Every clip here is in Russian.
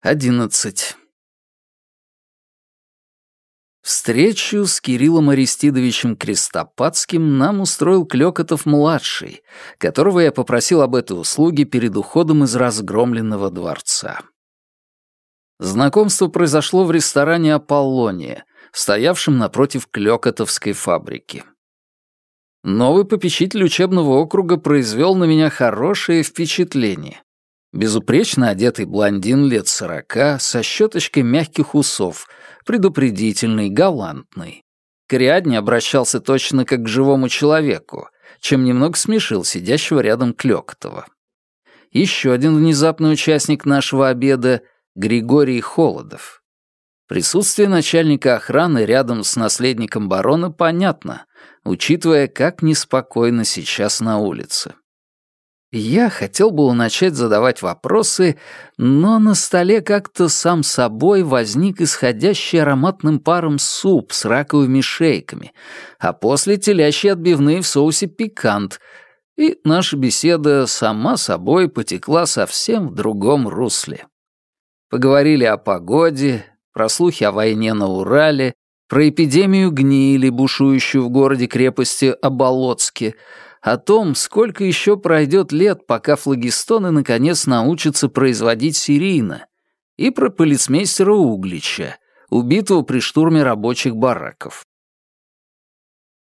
Одиннадцать. Встречу с Кириллом Аристидовичем Крестопадским нам устроил Клёкотов-младший, которого я попросил об этой услуге перед уходом из разгромленного дворца. Знакомство произошло в ресторане «Аполлония», стоявшем напротив Клёкотовской фабрики. Новый попечитель учебного округа произвел на меня хорошее впечатление. Безупречно одетый блондин лет сорока, со щеточкой мягких усов, предупредительный, галантный. К Ариадне обращался точно как к живому человеку, чем немного смешил сидящего рядом Клёкотова. Еще один внезапный участник нашего обеда — Григорий Холодов. Присутствие начальника охраны рядом с наследником барона понятно, учитывая, как неспокойно сейчас на улице. Я хотел было начать задавать вопросы, но на столе как-то сам собой возник исходящий ароматным паром суп с раковыми шейками, а после телящие отбивные в соусе пикант, и наша беседа сама собой потекла совсем в другом русле. Поговорили о погоде, про слухи о войне на Урале, про эпидемию гнили, бушующую в городе-крепости Оболоцке, о том, сколько еще пройдет лет, пока флагистоны наконец научатся производить серийно, и про полицмейстера Углича, убитого при штурме рабочих бараков.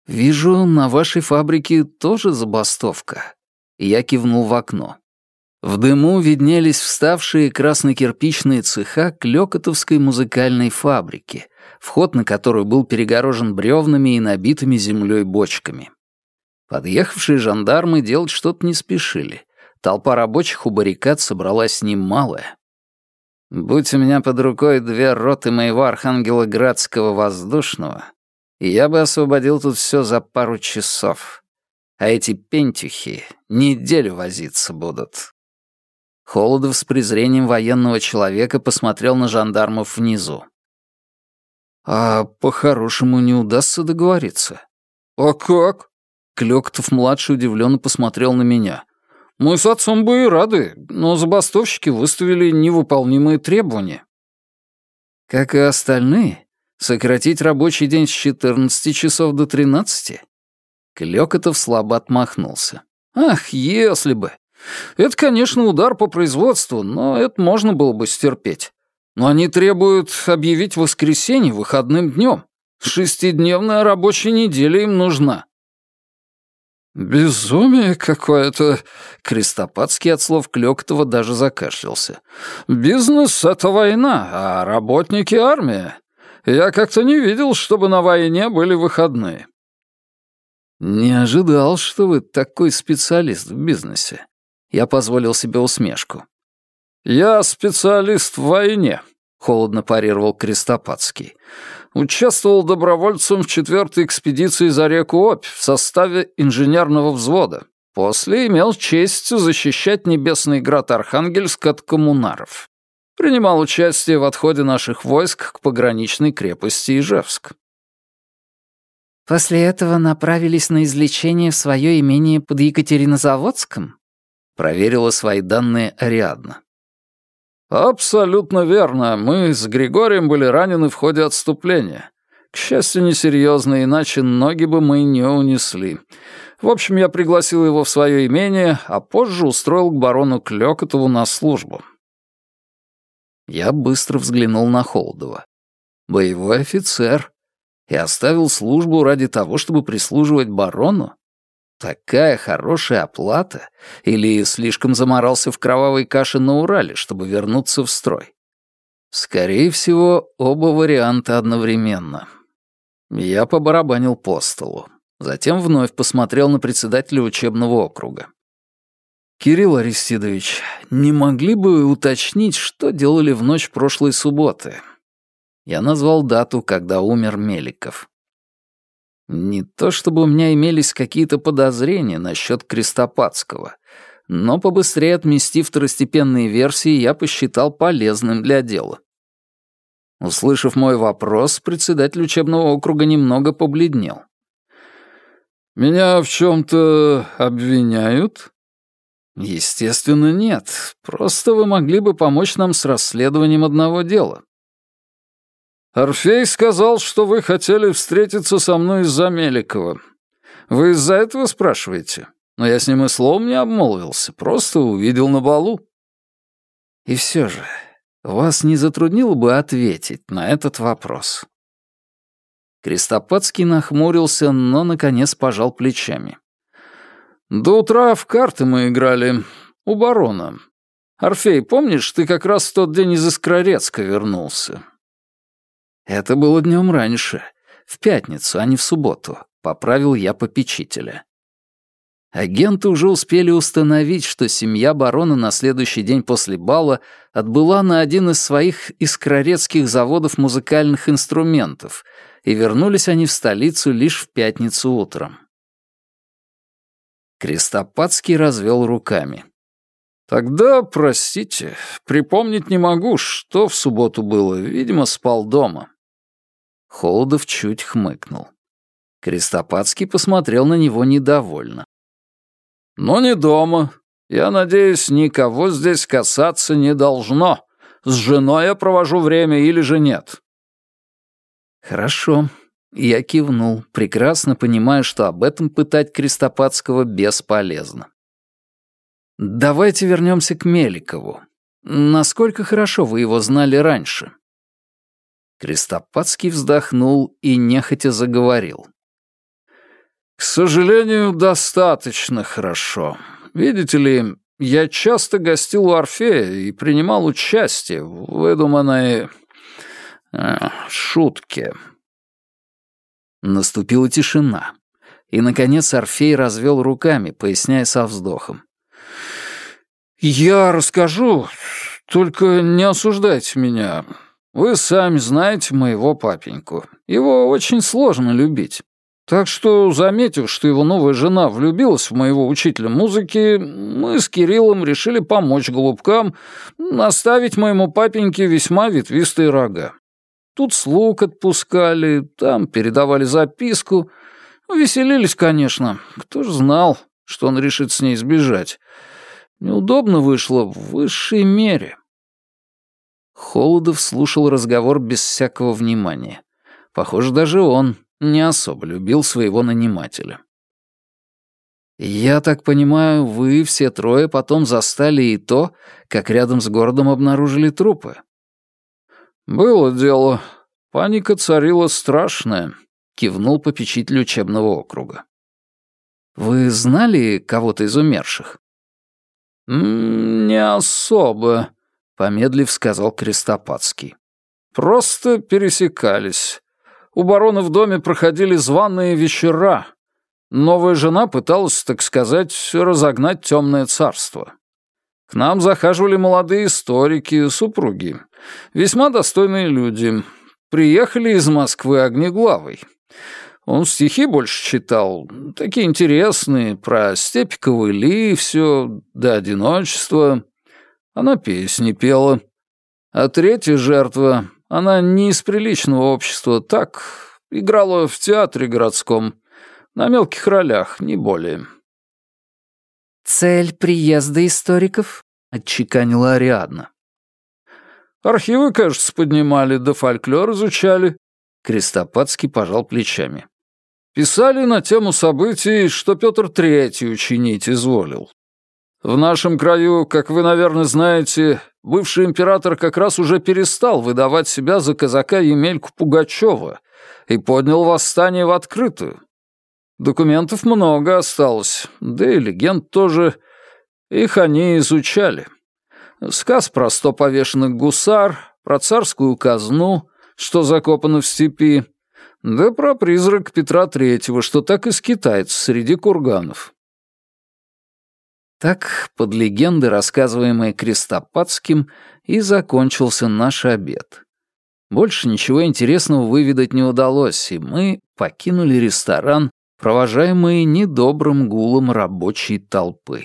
«Вижу, на вашей фабрике тоже забастовка». Я кивнул в окно. В дыму виднелись вставшие краснокирпичные цеха Клёкотовской музыкальной фабрики, вход на которую был перегорожен бревнами и набитыми землей бочками. Подъехавшие жандармы делать что-то не спешили. Толпа рабочих у баррикад собралась немалая. Будь у меня под рукой две роты моего Архангелоградского воздушного, я бы освободил тут все за пару часов. А эти пентюхи неделю возиться будут. Холодов с презрением военного человека посмотрел на жандармов внизу. «А по-хорошему не удастся договориться?» «А как?» Клёктов-младший удивленно посмотрел на меня. «Мы с отцом бы и рады, но забастовщики выставили невыполнимые требования». «Как и остальные, сократить рабочий день с 14 часов до 13?» Клёкотов слабо отмахнулся. «Ах, если бы! Это, конечно, удар по производству, но это можно было бы стерпеть. Но они требуют объявить воскресенье выходным днем. Шестидневная рабочая неделя им нужна. «Безумие какое-то!» Крестопадский от слов Клёктова даже закашлялся. «Бизнес — это война, а работники — армия. Я как-то не видел, чтобы на войне были выходные». «Не ожидал, что вы такой специалист в бизнесе». Я позволил себе усмешку. «Я специалист в войне», — холодно парировал Крестопадский. Участвовал добровольцем в четвертой экспедиции за реку Обь в составе инженерного взвода. После имел честь защищать Небесный град Архангельск от коммунаров. Принимал участие в отходе наших войск к пограничной крепости Ижевск. «После этого направились на излечение в свое имение под Екатеринозаводском?» Проверила свои данные Ариадна. «Абсолютно верно. Мы с Григорием были ранены в ходе отступления. К счастью, несерьезно, иначе ноги бы мы не унесли. В общем, я пригласил его в свое имение, а позже устроил к барону Клёкотову на службу». Я быстро взглянул на Холодова. «Боевой офицер. И оставил службу ради того, чтобы прислуживать барону? Такая хорошая оплата? Или слишком заморался в кровавой каше на Урале, чтобы вернуться в строй? Скорее всего, оба варианта одновременно. Я побарабанил по столу. Затем вновь посмотрел на председателя учебного округа. «Кирилл Аристидович, не могли бы уточнить, что делали в ночь прошлой субботы?» Я назвал дату, когда умер Меликов. Не то чтобы у меня имелись какие-то подозрения насчет Крестопадского, но побыстрее отместив второстепенные версии, я посчитал полезным для дела. Услышав мой вопрос, председатель учебного округа немного побледнел. «Меня в чем-то обвиняют?» Естественно, нет. Просто вы могли бы помочь нам с расследованием одного дела. Орфей сказал, что вы хотели встретиться со мной из-за Меликова. Вы из-за этого спрашиваете? Но я с ним и словом не обмолвился, просто увидел на балу. И все же, вас не затруднило бы ответить на этот вопрос? Крестопадский нахмурился, но, наконец, пожал плечами. До утра в карты мы играли. У барона. Орфей, помнишь, ты как раз в тот день из Искрорецка вернулся?» «Это было днем раньше. В пятницу, а не в субботу», — поправил я попечителя. Агенты уже успели установить, что семья барона на следующий день после бала отбыла на один из своих искрорецких заводов музыкальных инструментов, и вернулись они в столицу лишь в пятницу утром. Крестопадский развел руками. «Тогда, простите, припомнить не могу, что в субботу было. Видимо, спал дома». Холодов чуть хмыкнул. Крестопадский посмотрел на него недовольно. «Но не дома. Я надеюсь, никого здесь касаться не должно. С женой я провожу время или же нет?» «Хорошо», я кивнул, прекрасно понимая, что об этом пытать Крестопадского бесполезно. «Давайте вернемся к Меликову. Насколько хорошо вы его знали раньше?» Крестопадский вздохнул и нехотя заговорил. «К сожалению, достаточно хорошо. Видите ли, я часто гостил у Орфея и принимал участие в выдуманной... Э, шутке. Наступила тишина. И, наконец, Орфей развел руками, поясняя со вздохом. «Я расскажу, только не осуждайте меня. Вы сами знаете моего папеньку. Его очень сложно любить. Так что, заметив, что его новая жена влюбилась в моего учителя музыки, мы с Кириллом решили помочь голубкам наставить моему папеньке весьма ветвистые рога. Тут слуг отпускали, там передавали записку. Веселились, конечно. Кто ж знал, что он решит с ней сбежать. Неудобно вышло в высшей мере. Холодов слушал разговор без всякого внимания. Похоже, даже он не особо любил своего нанимателя. «Я так понимаю, вы все трое потом застали и то, как рядом с городом обнаружили трупы?» «Было дело. Паника царила страшная», — кивнул попечитель учебного округа. «Вы знали кого-то из умерших?» «Не особо», — помедлив сказал Крестопадский. «Просто пересекались. У барона в доме проходили званые вечера. Новая жена пыталась, так сказать, разогнать темное царство. К нам захаживали молодые историки, супруги. Весьма достойные люди. Приехали из Москвы Огнеглавый. Он стихи больше читал, такие интересные, про степь ковыли, все, до одиночества. Она песни пела. А третья жертва, она не из приличного общества, так, играла в театре городском, на мелких ролях, не более. «Цель приезда историков?» — отчеканила Ариадна. Архивы, кажется, поднимали, да фольклор изучали». Крестопадский пожал плечами. «Писали на тему событий, что Петр Третий учинить изволил. В нашем краю, как вы, наверное, знаете, бывший император как раз уже перестал выдавать себя за казака Емельку Пугачева и поднял восстание в открытую. Документов много осталось, да и легенд тоже. Их они изучали. Сказ про сто повешенных гусар, про царскую казну, что закопано в степи, да про призрак Петра Третьего, что так и скитается среди курганов. Так, под легенды, рассказываемые Крестопадским, и закончился наш обед. Больше ничего интересного выведать не удалось, и мы покинули ресторан, провожаемые недобрым гулом рабочей толпы.